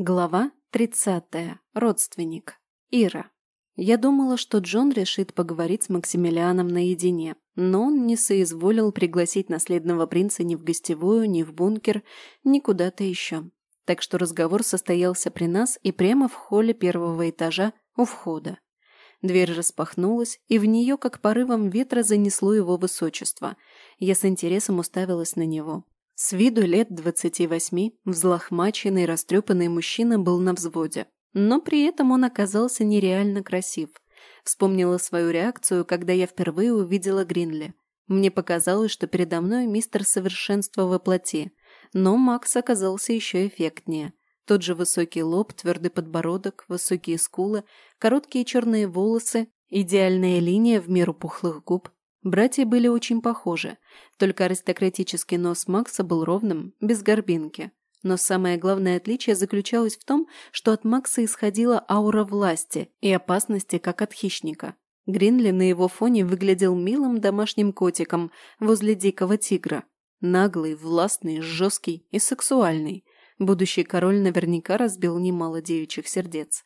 Глава 30. Родственник. Ира. Я думала, что Джон решит поговорить с Максимилианом наедине, но он не соизволил пригласить наследного принца ни в гостевую, ни в бункер, ни куда-то еще. Так что разговор состоялся при нас и прямо в холле первого этажа у входа. Дверь распахнулась, и в нее, как порывом ветра, занесло его высочество. Я с интересом уставилась на него. С виду лет двадцати восьми, взлохмаченный, растрепанный мужчина был на взводе. Но при этом он оказался нереально красив. Вспомнила свою реакцию, когда я впервые увидела Гринли. Мне показалось, что передо мной мистер совершенства во плоти. Но Макс оказался еще эффектнее. Тот же высокий лоб, твердый подбородок, высокие скулы, короткие черные волосы, идеальная линия в меру пухлых губ, Братья были очень похожи, только аристократический нос Макса был ровным, без горбинки. Но самое главное отличие заключалось в том, что от Макса исходила аура власти и опасности, как от хищника. Гринли на его фоне выглядел милым домашним котиком возле дикого тигра. Наглый, властный, жесткий и сексуальный. Будущий король наверняка разбил немало девичьих сердец.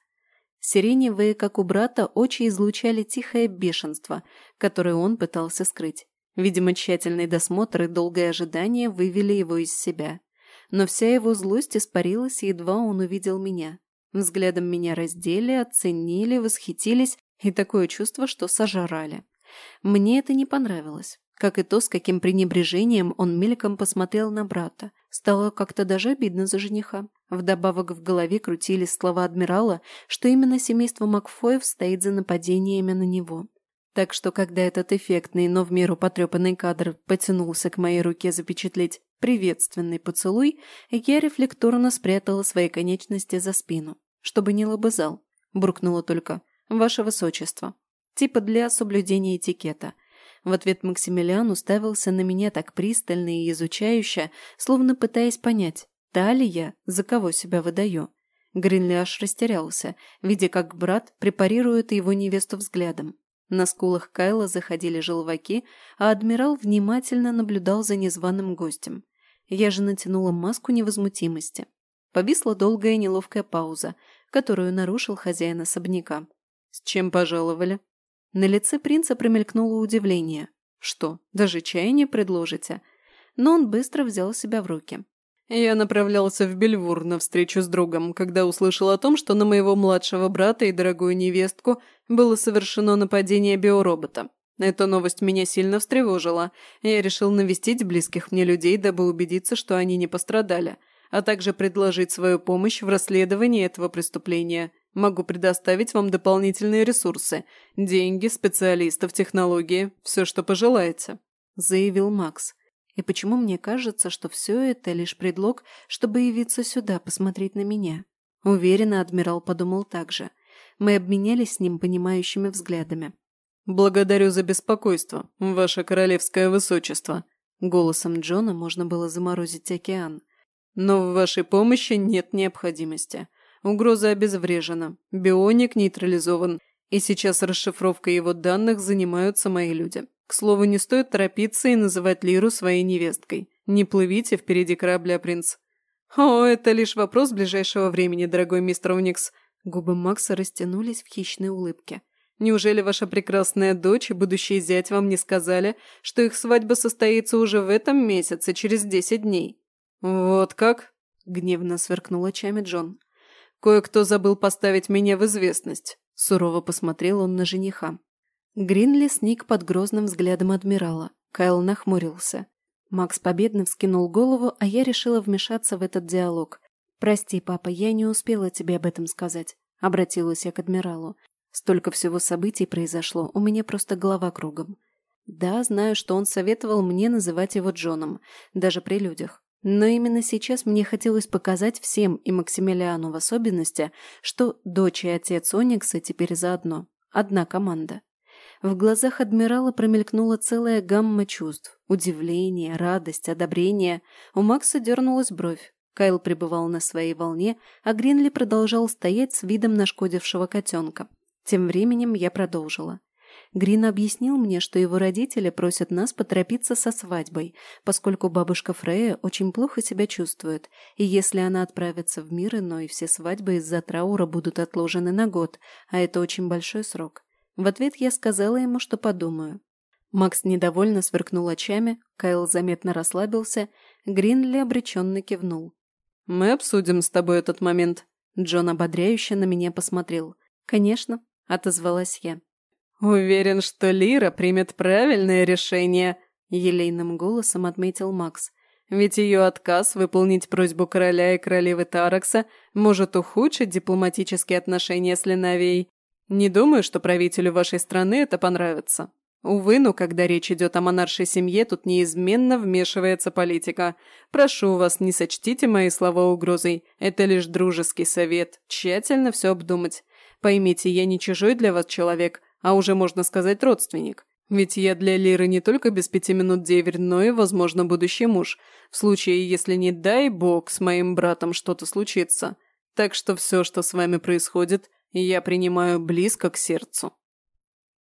Сиреневые, как у брата, очи излучали тихое бешенство, которое он пытался скрыть. Видимо, тщательный досмотр и долгое ожидание вывели его из себя. Но вся его злость испарилась, едва он увидел меня. Взглядом меня раздели, оценили, восхитились, и такое чувство, что сожрали. Мне это не понравилось как и то, с каким пренебрежением он мельком посмотрел на брата. Стало как-то даже обидно за жениха. Вдобавок в голове крутились слова адмирала, что именно семейство Макфоев стоит за нападениями на него. Так что, когда этот эффектный, но в меру потрепанный кадр потянулся к моей руке запечатлеть приветственный поцелуй, я рефлекторно спрятала свои конечности за спину, чтобы не лобызал. Буркнула только «Ваше Высочество». Типа для соблюдения этикета – в ответ Максимилиан уставился на меня так пристально и изучающе, словно пытаясь понять, та ли я, за кого себя выдаю. Гринли растерялся, видя, как брат препарирует его невесту взглядом. На скулах Кайла заходили желваки, а адмирал внимательно наблюдал за незваным гостем. Я же натянула маску невозмутимости. Повисла долгая неловкая пауза, которую нарушил хозяин особняка. «С чем пожаловали?» На лице принца промелькнуло удивление. «Что, даже чай не предложите?» Но он быстро взял себя в руки. «Я направлялся в Бельвур на встречу с другом, когда услышал о том, что на моего младшего брата и дорогую невестку было совершено нападение биоробота. Эта новость меня сильно встревожила. Я решил навестить близких мне людей, дабы убедиться, что они не пострадали, а также предложить свою помощь в расследовании этого преступления. Могу предоставить вам дополнительные ресурсы, деньги, специалистов, технологии, все, что пожелаете», – заявил Макс. «И почему мне кажется, что все это лишь предлог, чтобы явиться сюда, посмотреть на меня?» Уверенно адмирал подумал так же. Мы обменялись с ним понимающими взглядами. «Благодарю за беспокойство, ваше королевское высочество». Голосом Джона можно было заморозить океан. «Но в вашей помощи нет необходимости. Угроза обезврежена, бионик нейтрализован, и сейчас расшифровкой его данных занимаются мои люди. К слову, не стоит торопиться и называть Лиру своей невесткой. Не плывите впереди корабля, принц. О, это лишь вопрос ближайшего времени, дорогой мистер Уникс. Губы Макса растянулись в хищной улыбке. Неужели ваша прекрасная дочь и будущий зять вам не сказали, что их свадьба состоится уже в этом месяце, через десять дней? Вот как? Гневно сверкнул очами Джон. Кое-кто забыл поставить меня в известность», – сурово посмотрел он на жениха. Гринли сник под грозным взглядом адмирала. Кайл нахмурился. Макс победно вскинул голову, а я решила вмешаться в этот диалог. «Прости, папа, я не успела тебе об этом сказать», – обратилась я к адмиралу. «Столько всего событий произошло, у меня просто голова кругом». Да, знаю, что он советовал мне называть его Джоном, даже при людях. Но именно сейчас мне хотелось показать всем, и Максимилиану в особенности, что дочь и отец Оникса теперь заодно. Одна команда. В глазах адмирала промелькнула целая гамма чувств. Удивление, радость, одобрение. У Макса дернулась бровь. Кайл пребывал на своей волне, а Гринли продолжал стоять с видом нашкодившего котенка. Тем временем я продолжила. Грин объяснил мне, что его родители просят нас поторопиться со свадьбой, поскольку бабушка Фрея очень плохо себя чувствует, и если она отправится в мир иной, все свадьбы из-за траура будут отложены на год, а это очень большой срок. В ответ я сказала ему, что подумаю. Макс недовольно сверкнул очами, Кайл заметно расслабился, Гринли обреченно кивнул. «Мы обсудим с тобой этот момент», — Джон ободряюще на меня посмотрел. «Конечно», — отозвалась я. «Уверен, что Лира примет правильное решение», — елейным голосом отметил Макс. «Ведь ее отказ выполнить просьбу короля и королевы Таракса может ухудшить дипломатические отношения с Ленавией. Не думаю, что правителю вашей страны это понравится. Увы, но когда речь идет о монаршей семье, тут неизменно вмешивается политика. Прошу вас, не сочтите мои слова угрозой. Это лишь дружеский совет. Тщательно все обдумать. Поймите, я не чужой для вас человек, а уже, можно сказать, родственник. Ведь я для Лиры не только без пяти минут деверь, но и, возможно, будущий муж. В случае, если не дай бог с моим братом что-то случится. Так что все, что с вами происходит, я принимаю близко к сердцу.